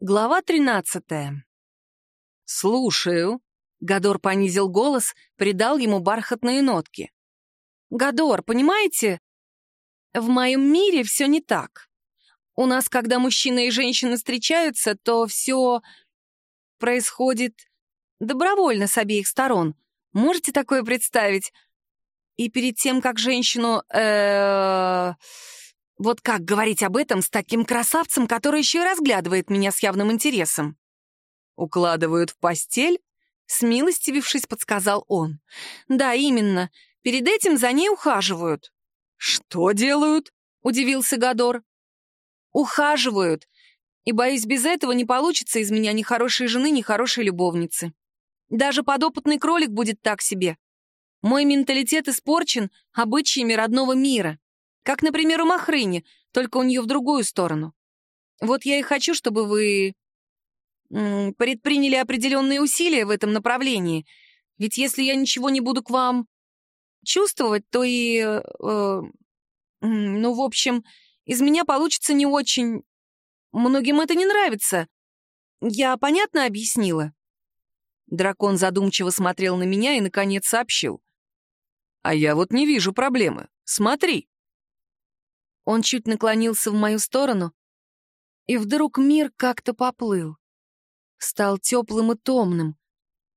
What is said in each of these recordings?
Глава тринадцатая. «Слушаю», — Гадор понизил голос, придал ему бархатные нотки. «Гадор, понимаете, в моем мире все не так. У нас, когда мужчина и женщина встречаются, то все происходит добровольно с обеих сторон. Можете такое представить? И перед тем, как женщину... Э -э вот как говорить об этом с таким красавцем, который еще и разглядывает меня с явным интересом? Укладывают в постель? Смилостивившись, подсказал он. Да, именно. Перед этим за ней ухаживают. Что делают? Удивился Гадор. Ухаживают. И, боюсь, без этого не получится из меня ни хорошей жены, ни хорошей любовницы. Даже подопытный кролик будет так себе. Мой менталитет испорчен обычаями родного мира. Как, например, у Махрыни, только у нее в другую сторону. Вот я и хочу, чтобы вы предприняли определенные усилия в этом направлении. Ведь если я ничего не буду к вам чувствовать, то и... Э, ну, в общем, из меня получится не очень... Многим это не нравится. Я понятно объяснила?» Дракон задумчиво смотрел на меня и, наконец, сообщил. «А я вот не вижу проблемы. Смотри». Он чуть наклонился в мою сторону, и вдруг мир как-то поплыл. Стал теплым и томным,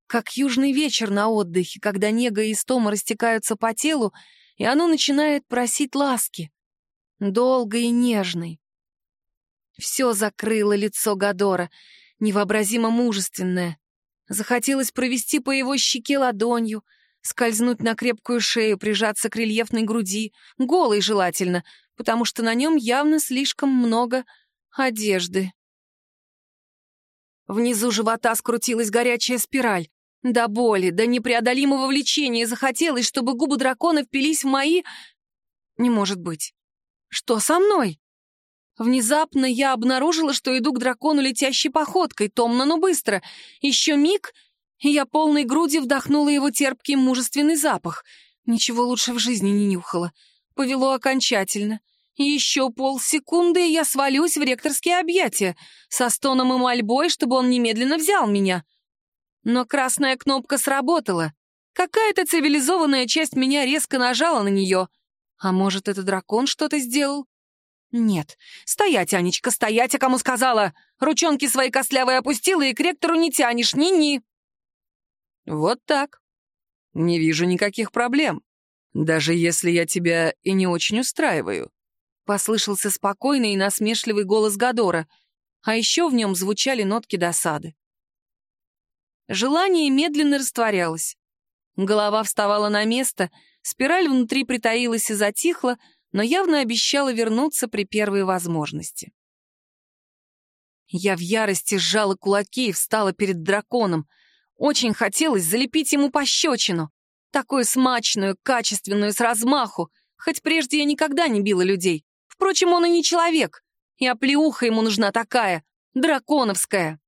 как южный вечер на отдыхе, когда нега и истома растекаются по телу, и оно начинает просить ласки, долгой и нежной. Все закрыло лицо Гадора, невообразимо мужественное. Захотелось провести по его щеке ладонью, скользнуть на крепкую шею, прижаться к рельефной груди, голой желательно, потому что на нем явно слишком много одежды. Внизу живота скрутилась горячая спираль. До боли, до непреодолимого влечения захотелось, чтобы губы дракона впились в мои... Не может быть. Что со мной? Внезапно я обнаружила, что иду к дракону летящей походкой, томно, но быстро. Еще миг, и я полной грудью вдохнула его терпкий мужественный запах. Ничего лучше в жизни не нюхала повело окончательно. Еще полсекунды, и я свалюсь в ректорские объятия, со стоном и мольбой, чтобы он немедленно взял меня. Но красная кнопка сработала. Какая-то цивилизованная часть меня резко нажала на нее. А может, это дракон что-то сделал? Нет. Стоять, Анечка, стоять, а кому сказала? Ручонки свои костлявые опустила и к ректору не тянешь, ни-ни. Вот так. Не вижу никаких проблем. «Даже если я тебя и не очень устраиваю», — послышался спокойный и насмешливый голос Гадора, а еще в нем звучали нотки досады. Желание медленно растворялось. Голова вставала на место, спираль внутри притаилась и затихла, но явно обещала вернуться при первой возможности. Я в ярости сжала кулаки и встала перед драконом. Очень хотелось залепить ему пощечину. Такую смачную, качественную, с размаху. Хоть прежде я никогда не била людей. Впрочем, он и не человек. И оплеуха ему нужна такая, драконовская.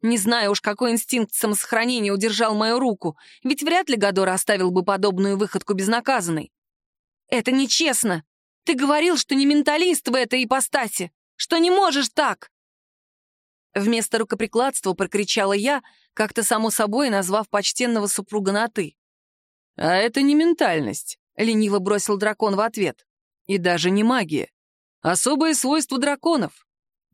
Не знаю уж, какой инстинкт самосохранения удержал мою руку, ведь вряд ли Гадор оставил бы подобную выходку безнаказанной. «Это нечестно. Ты говорил, что не менталист в этой ипостаси, что не можешь так!» Вместо рукоприкладства прокричала я, как-то само собой назвав почтенного супруга на «ты». «А это не ментальность», — лениво бросил дракон в ответ. «И даже не магия. Особое свойство драконов.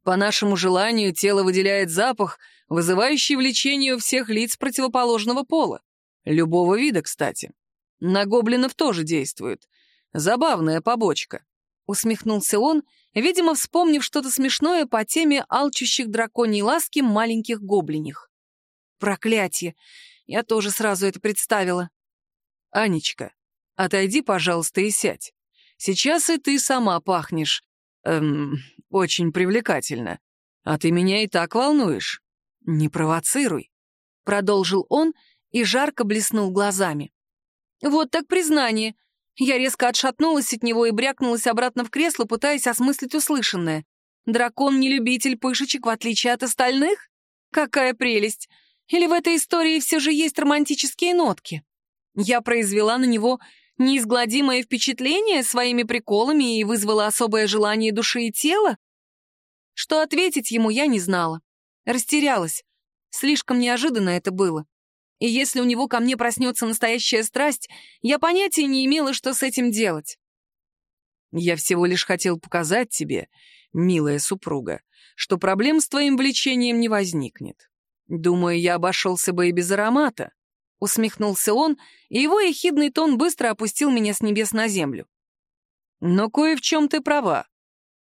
По нашему желанию тело выделяет запах, вызывающий влечение у всех лиц противоположного пола. Любого вида, кстати. На гоблинов тоже действует. Забавная побочка». Усмехнулся он, видимо, вспомнив что-то смешное по теме алчущих драконьей ласки маленьких гоблиних. «Проклятие! Я тоже сразу это представила. «Анечка, отойди, пожалуйста, и сядь. Сейчас и ты сама пахнешь, эм, очень привлекательно. А ты меня и так волнуешь. Не провоцируй», — продолжил он и жарко блеснул глазами. «Вот так признание». Я резко отшатнулась от него и брякнулась обратно в кресло, пытаясь осмыслить услышанное. «Дракон не любитель пышечек, в отличие от остальных? Какая прелесть! Или в этой истории все же есть романтические нотки?» Я произвела на него неизгладимое впечатление своими приколами и вызвала особое желание души и тела? Что ответить ему я не знала. Растерялась. Слишком неожиданно это было. И если у него ко мне проснется настоящая страсть, я понятия не имела, что с этим делать. Я всего лишь хотел показать тебе, милая супруга, что проблем с твоим влечением не возникнет. Думаю, я обошелся бы и без аромата. Усмехнулся он, и его ехидный тон быстро опустил меня с небес на землю. Но кое в чем ты права.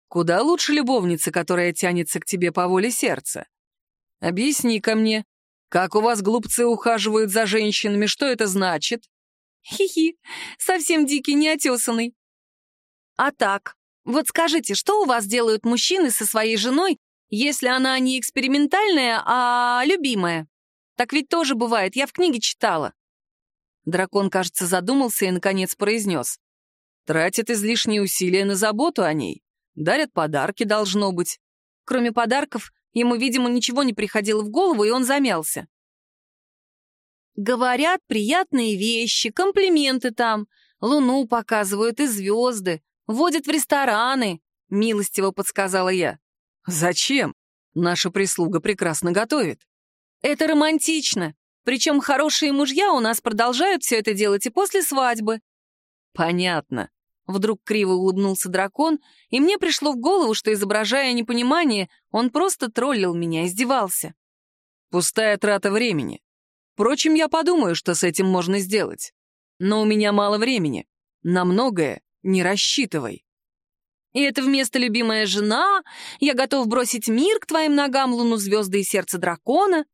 Куда лучше любовницы, которая тянется к тебе по воле сердца. Объясни-ка мне, как у вас глупцы ухаживают за женщинами, что это значит? Хи-хи, совсем дикий, неотесанный. А так, вот скажите, что у вас делают мужчины со своей женой, если она не экспериментальная, а любимая? Так ведь тоже бывает, я в книге читала. Дракон, кажется, задумался и, наконец, произнес. Тратят излишние усилия на заботу о ней. Дарят подарки, должно быть. Кроме подарков, ему, видимо, ничего не приходило в голову, и он замялся. Говорят приятные вещи, комплименты там, луну показывают и звезды, водят в рестораны, милостиво подсказала я. Зачем? Наша прислуга прекрасно готовит. Это романтично. Причем хорошие мужья у нас продолжают все это делать и после свадьбы. Понятно. Вдруг криво улыбнулся дракон, и мне пришло в голову, что, изображая непонимание, он просто троллил меня, издевался. Пустая трата времени. Впрочем, я подумаю, что с этим можно сделать. Но у меня мало времени. На многое не рассчитывай. И это вместо любимая жена, я готов бросить мир к твоим ногам, луну, звезды и сердце дракона.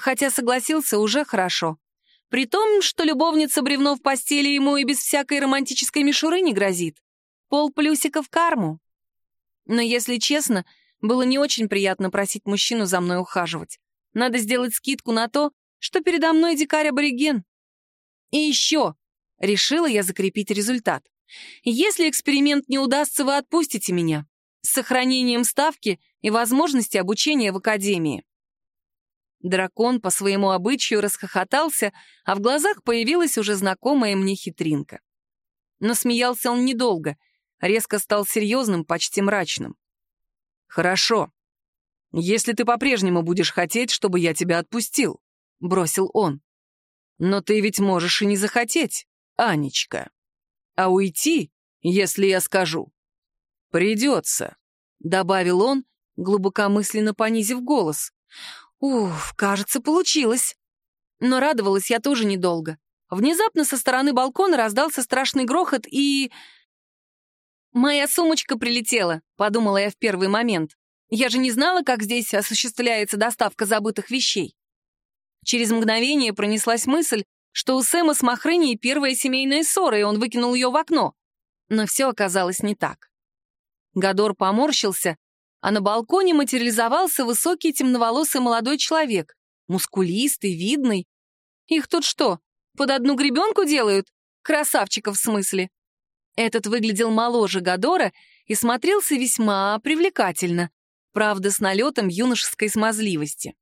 Хотя согласился уже хорошо. При том, что любовница бревно в постели ему и без всякой романтической мишуры не грозит. Пол плюсика в карму. Но, если честно, было не очень приятно просить мужчину за мной ухаживать. Надо сделать скидку на то, что передо мной дикарь-абориген. И еще, решила я закрепить результат. Если эксперимент не удастся, вы отпустите меня. С сохранением ставки и возможности обучения в академии. Дракон по своему обычаю расхохотался, а в глазах появилась уже знакомая мне хитринка. Но смеялся он недолго, резко стал серьезным, почти мрачным. «Хорошо. Если ты по-прежнему будешь хотеть, чтобы я тебя отпустил», — бросил он. «Но ты ведь можешь и не захотеть, Анечка. А уйти, если я скажу, придется», — добавил он, глубокомысленно понизив голос. Уф, кажется, получилось. Но радовалась я тоже недолго. Внезапно со стороны балкона раздался страшный грохот и... «Моя сумочка прилетела», — подумала я в первый момент. «Я же не знала, как здесь осуществляется доставка забытых вещей». Через мгновение пронеслась мысль, что у Сэма с Махрыней первая семейная ссора, и он выкинул ее в окно. Но все оказалось не так. Гадор поморщился, а на балконе материализовался высокий темноволосый молодой человек, мускулистый, видный. Их тут что, под одну гребенку делают? Красавчиков в смысле. Этот выглядел моложе Гадора и смотрелся весьма привлекательно, правда, с налетом юношеской смазливости.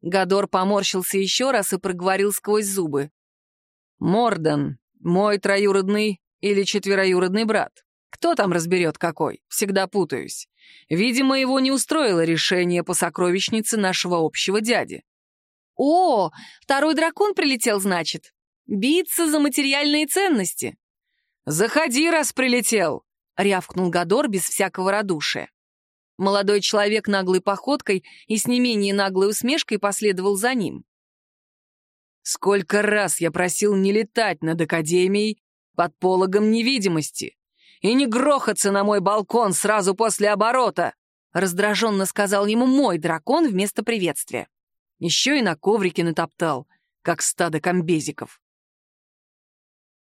Гадор поморщился еще раз и проговорил сквозь зубы. «Мордан, мой троюродный или четвероюродный брат. Кто там разберет какой? Всегда путаюсь. Видимо, его не устроило решение по сокровищнице нашего общего дяди. «О, второй дракон прилетел, значит? Биться за материальные ценности?» «Заходи, раз прилетел!» — рявкнул Гадор без всякого радушия. Молодой человек наглой походкой и с не менее наглой усмешкой последовал за ним. «Сколько раз я просил не летать над Академией под пологом невидимости и не грохаться на мой балкон сразу после оборота!» раздраженно сказал ему мой дракон вместо приветствия. Еще и на коврике натоптал, как стадо комбезиков.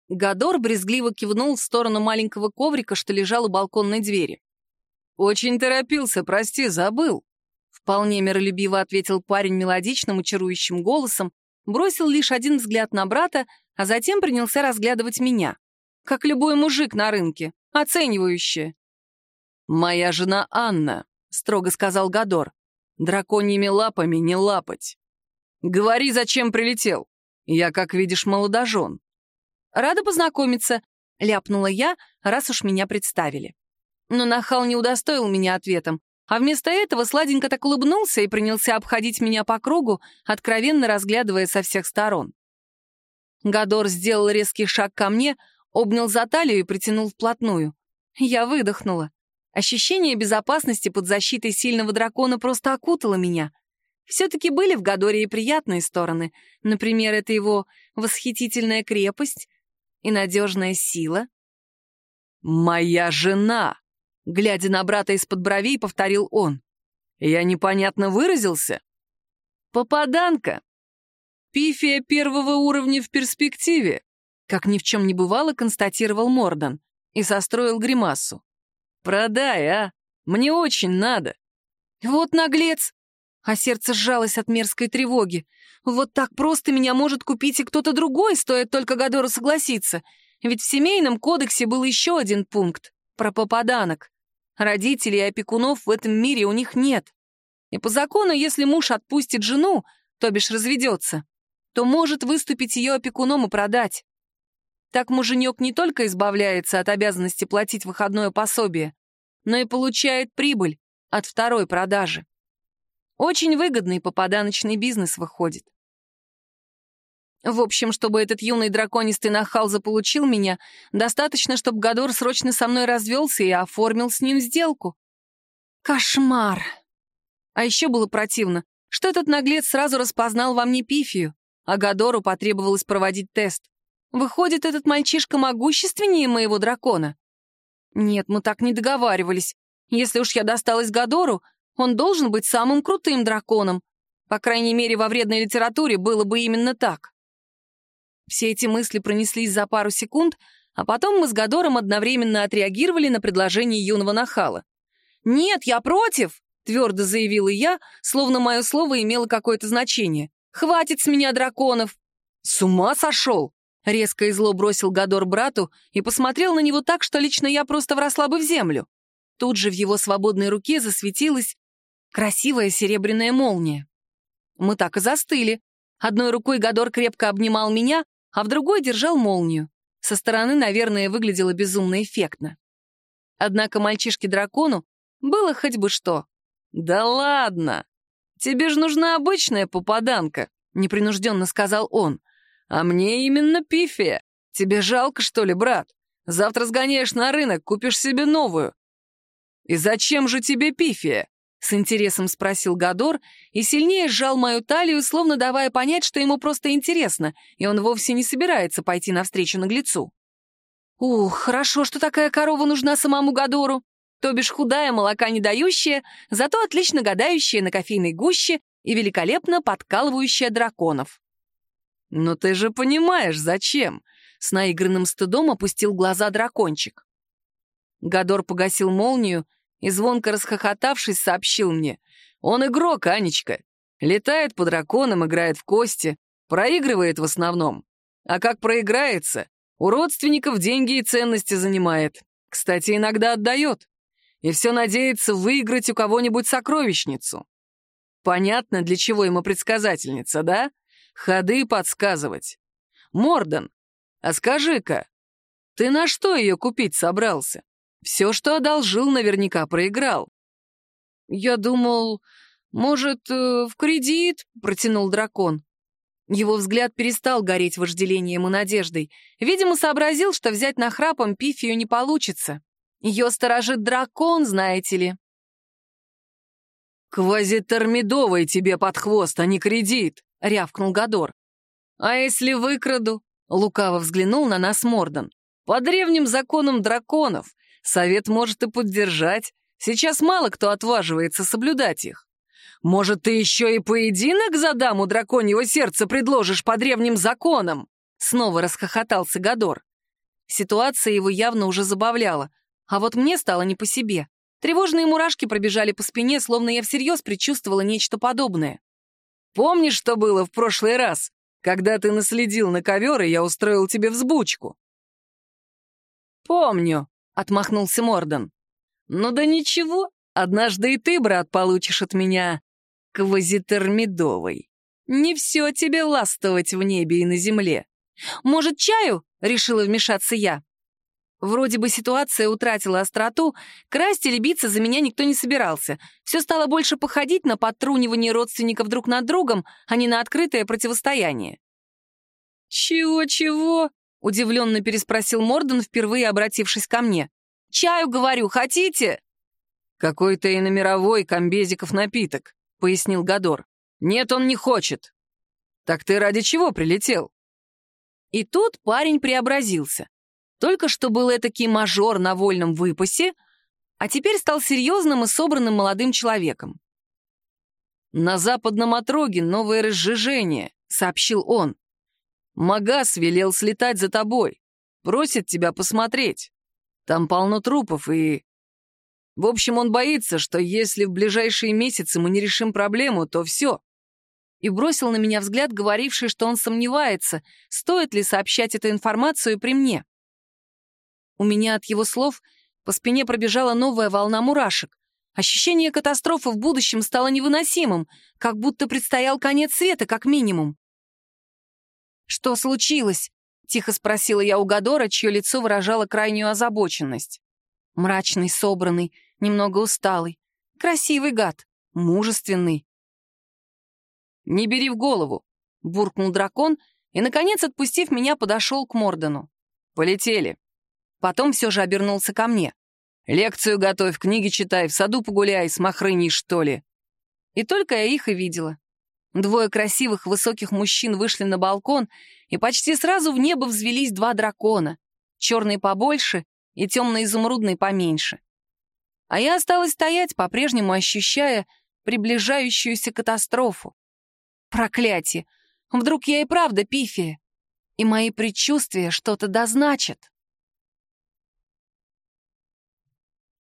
Гадор брезгливо кивнул в сторону маленького коврика, что лежал у балконной двери. «Очень торопился, прости, забыл», — вполне миролюбиво ответил парень мелодичным и чарующим голосом, бросил лишь один взгляд на брата, а затем принялся разглядывать меня, как любой мужик на рынке, оценивающее. «Моя жена Анна», — строго сказал Гадор, — «драконьими лапами не лапать. Говори, зачем прилетел. Я, как видишь, молодожен». «Рада познакомиться», — ляпнула я, раз уж меня представили. Но нахал не удостоил меня ответом, а вместо этого сладенько так улыбнулся и принялся обходить меня по кругу, откровенно разглядывая со всех сторон. Гадор сделал резкий шаг ко мне, обнял за талию и притянул вплотную. Я выдохнула. Ощущение безопасности под защитой сильного дракона просто окутало меня. Все-таки были в Гадоре и приятные стороны. Например, это его восхитительная крепость и надежная сила. «Моя жена!» — глядя на брата из-под бровей, повторил он. «Я непонятно выразился?» «Попаданка! Пифия первого уровня в перспективе!» Как ни в чем не бывало, констатировал Мордан и состроил гримасу. «Продай, а! Мне очень надо!» «Вот наглец!» А сердце сжалось от мерзкой тревоги. «Вот так просто меня может купить и кто-то другой, стоит только Гадору согласиться. Ведь в семейном кодексе был еще один пункт — про попаданок. Родителей и опекунов в этом мире у них нет. И по закону, если муж отпустит жену, то бишь разведется, то может выступить ее опекуном и продать. Так муженек не только избавляется от обязанности платить выходное пособие, но и получает прибыль от второй продажи. Очень выгодный попаданочный бизнес выходит. В общем, чтобы этот юный драконистый нахал заполучил меня, достаточно, чтобы Гадор срочно со мной развелся и оформил с ним сделку. Кошмар! А еще было противно, что этот наглец сразу распознал во мне пифию, а Гадору потребовалось проводить тест. Выходит, этот мальчишка могущественнее моего дракона? Нет, мы так не договаривались. Если уж я досталась Гадору, он должен быть самым крутым драконом. По крайней мере, во вредной литературе было бы именно так. Все эти мысли пронеслись за пару секунд, а потом мы с Гадором одновременно отреагировали на предложение юного нахала. «Нет, я против!» — твердо заявила я, словно мое слово имело какое-то значение. «Хватит с меня драконов!» «С ума сошел!» Резко и зло бросил Гадор брату и посмотрел на него так, что лично я просто вросла бы в землю. Тут же в его свободной руке засветилась красивая серебряная молния. Мы так и застыли. Одной рукой Гадор крепко обнимал меня, а в другой держал молнию. Со стороны, наверное, выглядело безумно эффектно. Однако мальчишке-дракону было хоть бы что. «Да ладно! Тебе же нужна обычная попаданка», — непринужденно сказал он. «А мне именно пифия. Тебе жалко, что ли, брат? Завтра сгоняешь на рынок, купишь себе новую». «И зачем же тебе пифия?» — с интересом спросил Гадор и сильнее сжал мою талию, словно давая понять, что ему просто интересно, и он вовсе не собирается пойти навстречу наглецу. «Ух, хорошо, что такая корова нужна самому Гадору. То бишь худая, молока не дающая, зато отлично гадающая на кофейной гуще и великолепно подкалывающая драконов. «Но ты же понимаешь, зачем?» — с наигранным стыдом опустил глаза дракончик. Гадор погасил молнию и, звонко расхохотавшись, сообщил мне. «Он игрок, Анечка. Летает по драконам, играет в кости, проигрывает в основном. А как проиграется, у родственников деньги и ценности занимает. Кстати, иногда отдает. И все надеется выиграть у кого-нибудь сокровищницу. Понятно, для чего ему предсказательница, да? Ходы подсказывать. Мордан, а скажи-ка, ты на что ее купить собрался? Все, что одолжил, наверняка проиграл. Я думал, может, э, в кредит, протянул дракон. Его взгляд перестал гореть вожделением и надеждой. Видимо, сообразил, что взять на храпом пифию не получится. Ее сторожит дракон, знаете ли. «Квазитормидовый тебе под хвост, а не кредит!» — рявкнул Гадор. «А если выкраду?» — лукаво взглянул на нас Мордан. «По древним законам драконов совет может и поддержать. Сейчас мало кто отваживается соблюдать их. Может, ты еще и поединок за даму драконьего сердца предложишь по древним законам?» Снова расхохотался Гадор. Ситуация его явно уже забавляла, а вот мне стало не по себе. Тревожные мурашки пробежали по спине, словно я всерьез предчувствовала нечто подобное. Помнишь, что было в прошлый раз, когда ты наследил на ковер, и я устроил тебе взбучку?» «Помню», — отмахнулся Мордан. «Ну да ничего, однажды и ты, брат, получишь от меня квазитермидовый. Не все тебе ластовать в небе и на земле. Может, чаю?» — решила вмешаться я. Вроде бы ситуация утратила остроту, красть или биться за меня никто не собирался. Все стало больше походить на подтрунивание родственников друг над другом, а не на открытое противостояние. «Чего-чего?» — удивленно переспросил Морден, впервые обратившись ко мне. «Чаю, говорю, хотите?» «Какой-то иномировой комбезиков напиток», — пояснил Гадор. «Нет, он не хочет». «Так ты ради чего прилетел?» И тут парень преобразился. Только что был этакий мажор на вольном выпасе, а теперь стал серьезным и собранным молодым человеком. «На западном отроге новое разжижение», — сообщил он. «Магас велел слетать за тобой. Просит тебя посмотреть. Там полно трупов и...» В общем, он боится, что если в ближайшие месяцы мы не решим проблему, то все. И бросил на меня взгляд, говоривший, что он сомневается, стоит ли сообщать эту информацию при мне. У меня от его слов по спине пробежала новая волна мурашек. Ощущение катастрофы в будущем стало невыносимым, как будто предстоял конец света, как минимум. «Что случилось?» — тихо спросила я у Гадора, чье лицо выражало крайнюю озабоченность. Мрачный, собранный, немного усталый. Красивый гад, мужественный. «Не бери в голову», — буркнул дракон и, наконец, отпустив меня, подошел к Мордену. «Полетели». Потом все же обернулся ко мне. «Лекцию готовь, книги читай, в саду погуляй, с махрыней, что ли». И только я их и видела. Двое красивых высоких мужчин вышли на балкон, и почти сразу в небо взвелись два дракона, черный побольше и темно-изумрудный поменьше. А я осталась стоять, по-прежнему ощущая приближающуюся катастрофу. Проклятие! Вдруг я и правда пифия, и мои предчувствия что-то дозначат.